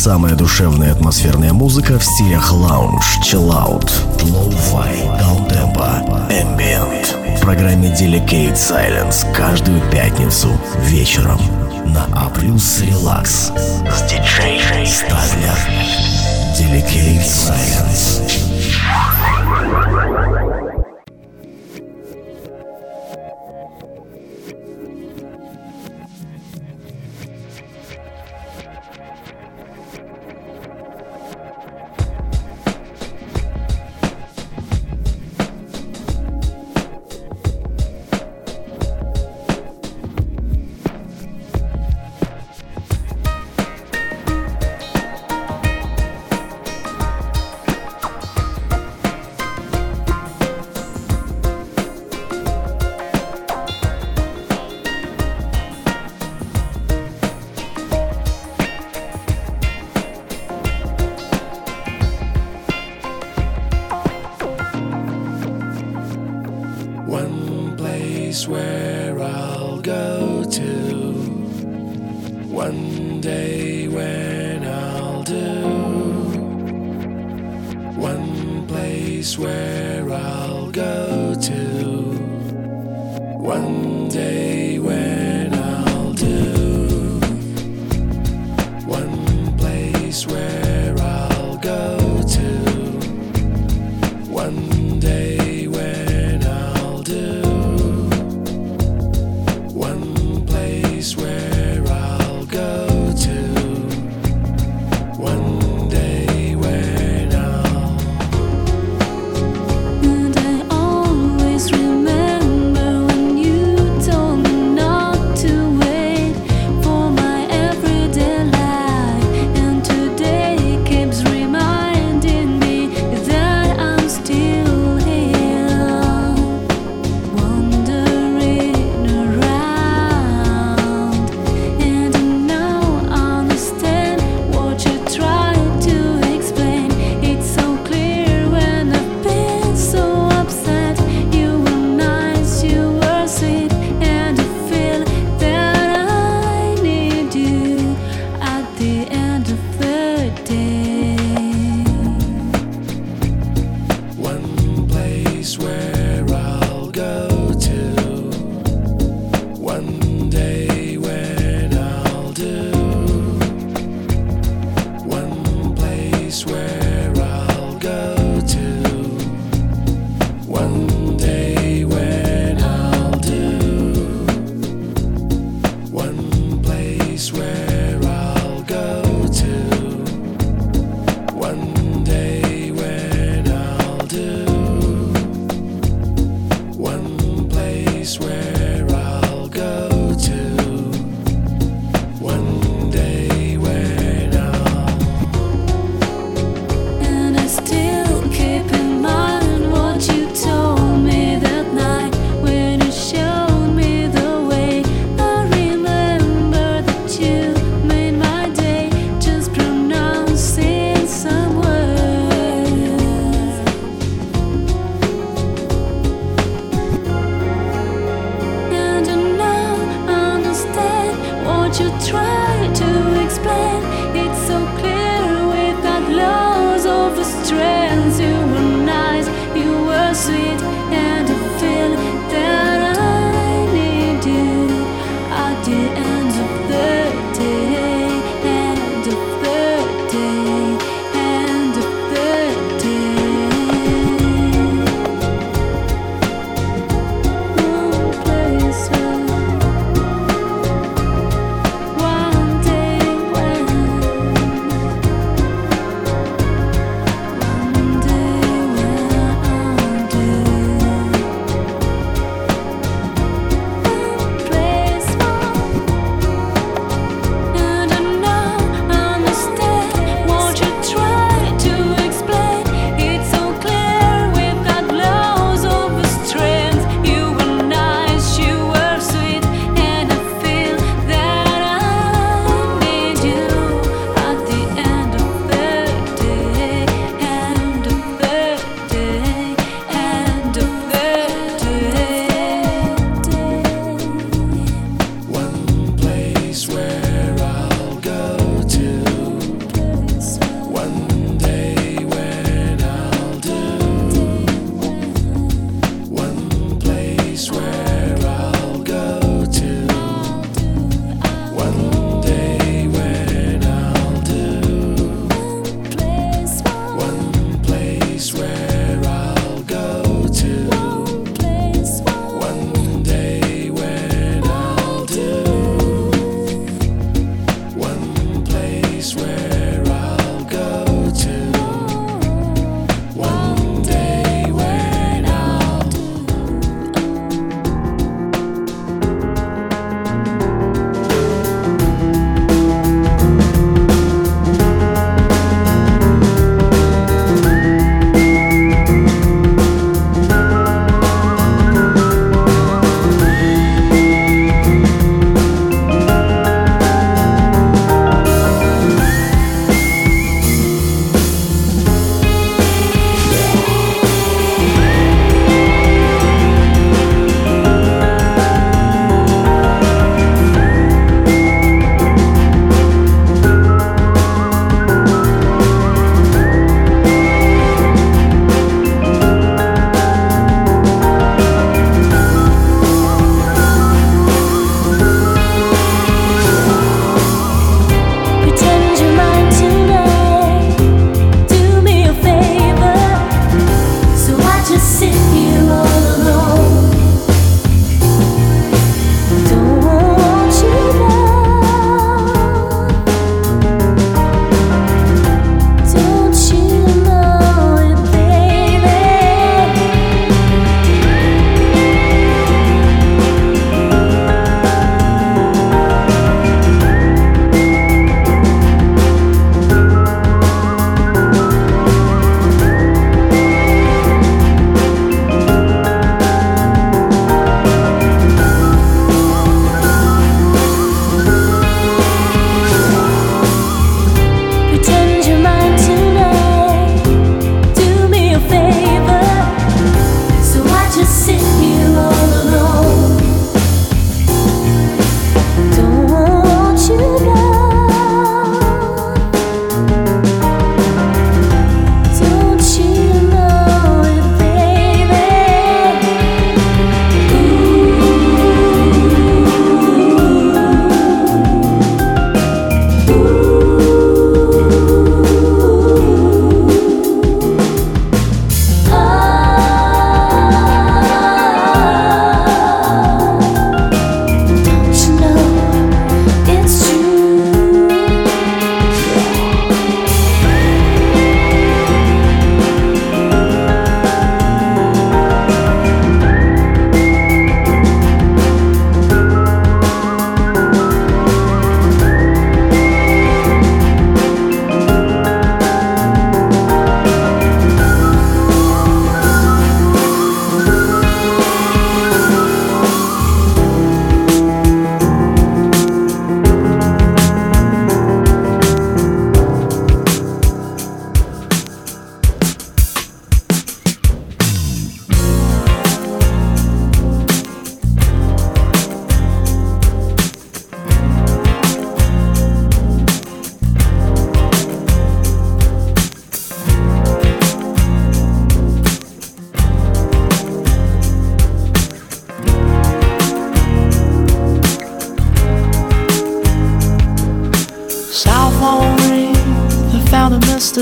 Самая душевная атмосферная музыка в стилях лаунж, чиллаут, лоу-фай, даунтемпо, ambient. В программе Delicate Silence каждую пятницу вечером на А+, Relax с диджей Стаглер. Delicate Silence.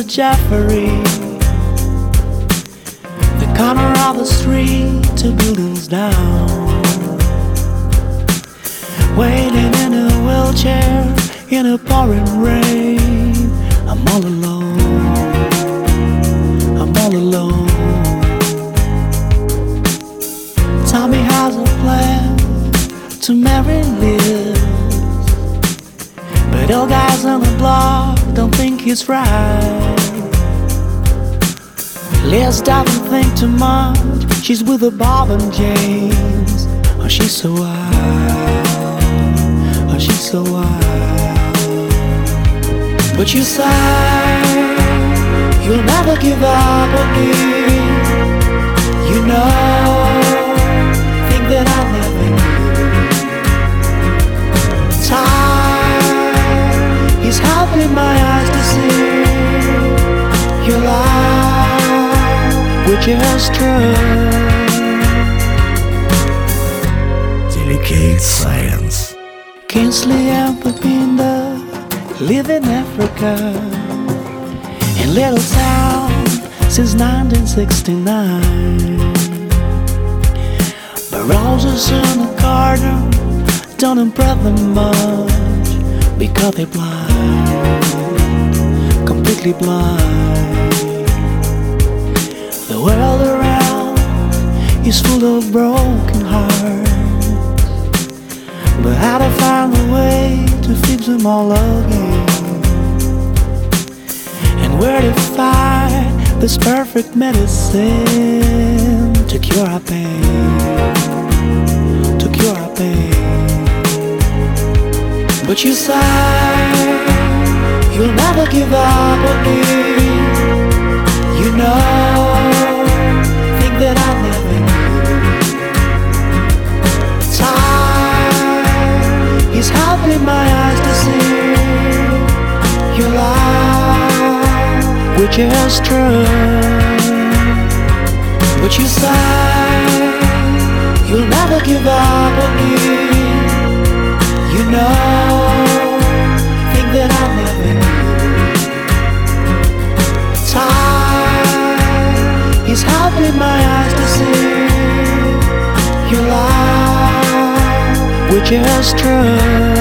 Jeffrey. The corner of the street, two buildings down. Waiting in a wheelchair in a pouring rain. I'm all alone. I'm all alone. Tommy has a plan to marry Liz. But all guys on the block don't think he's right. Liz doesn't think too much. She's with a Bob and James. Oh, she's so wild. Oh, she's so wild. But you say you'll never give up on me. You know, true. Delicate Silence. Kingsley and Pepinda live in Africa, in little town since 1969. But roses in the garden don't impress them much because they're blind, completely blind. The world around is full of broken hearts. But how to find a way to fix them all again? And where to find this perfect medicine to cure our pain? To cure our pain. But you say you'll never give up on me. You know, give up on me. You know, think that I life, which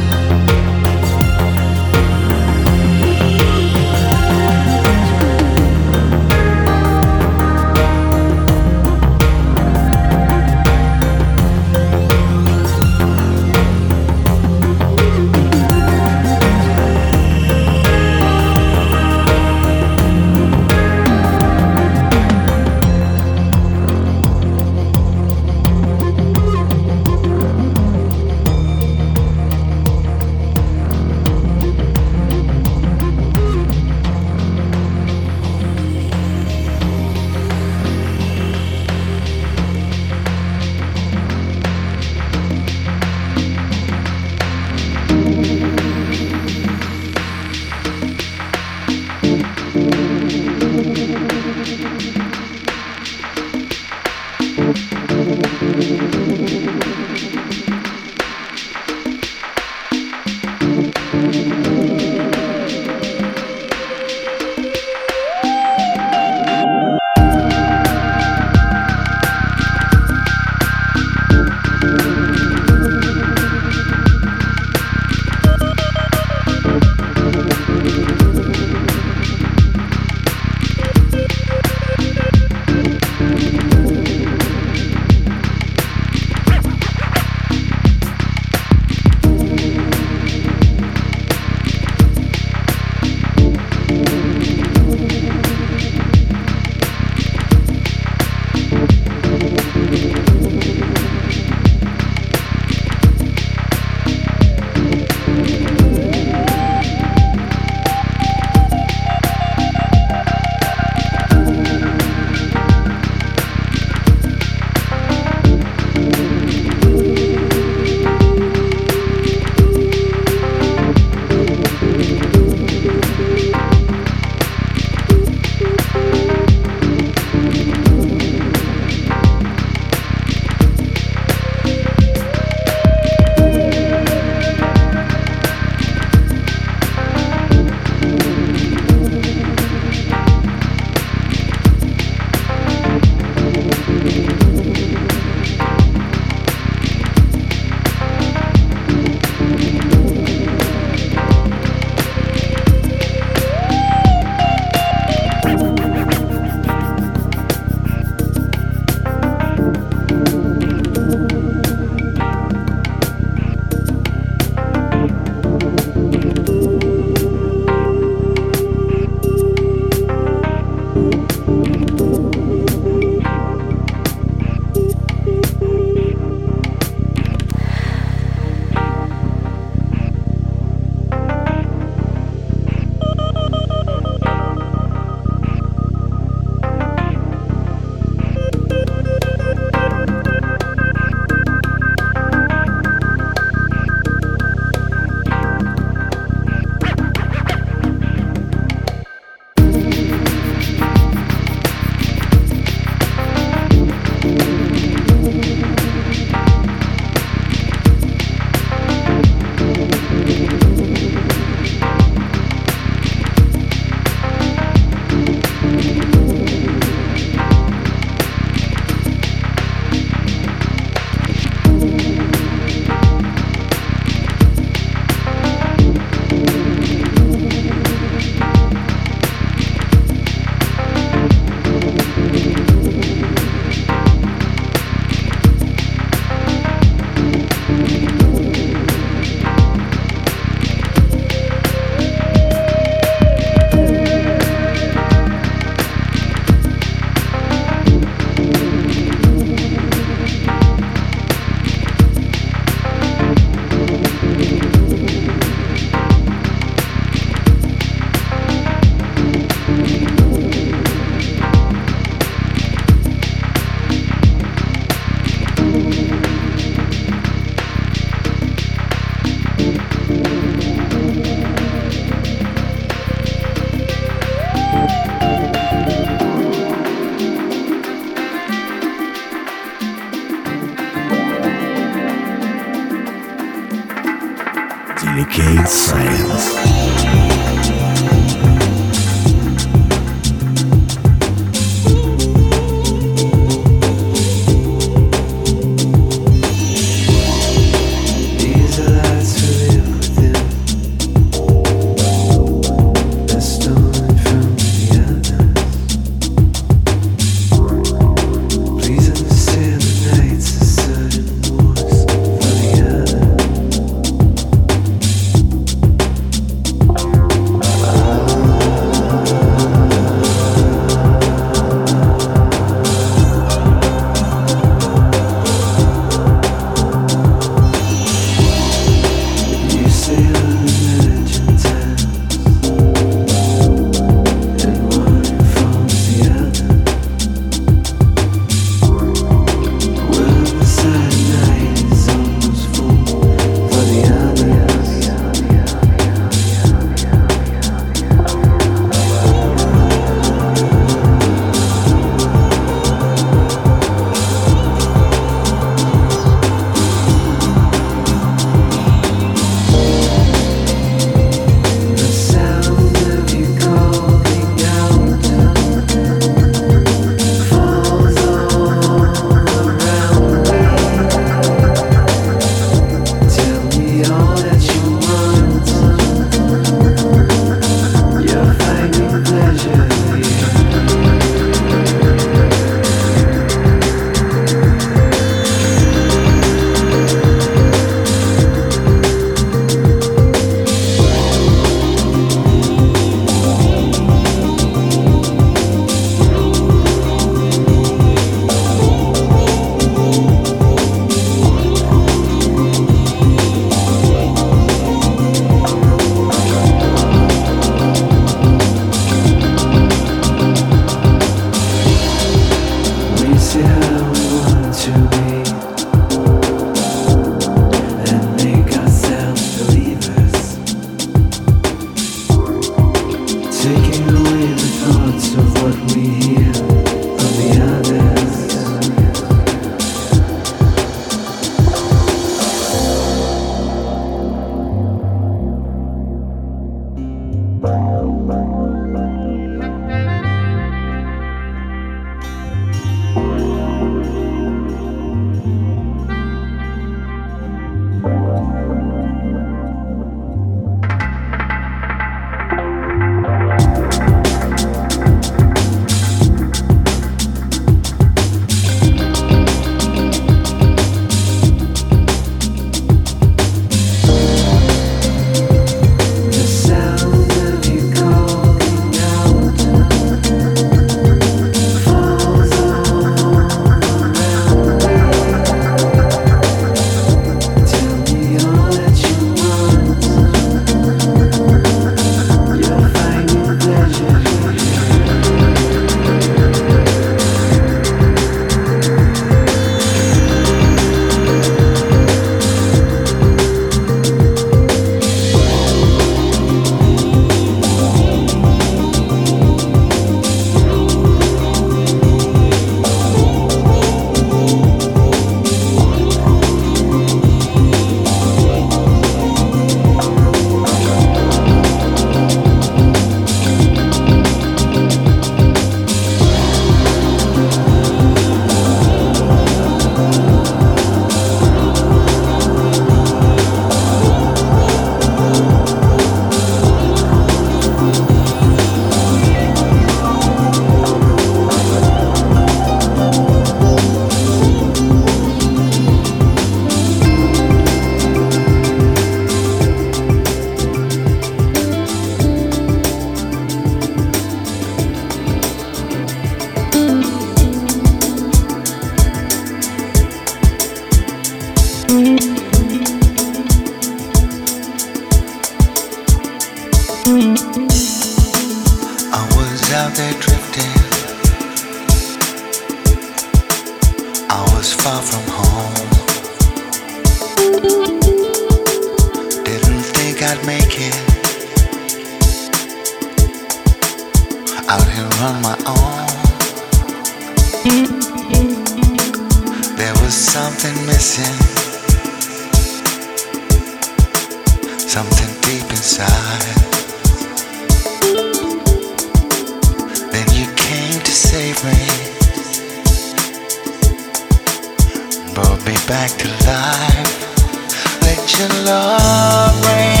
life. Let your love rain.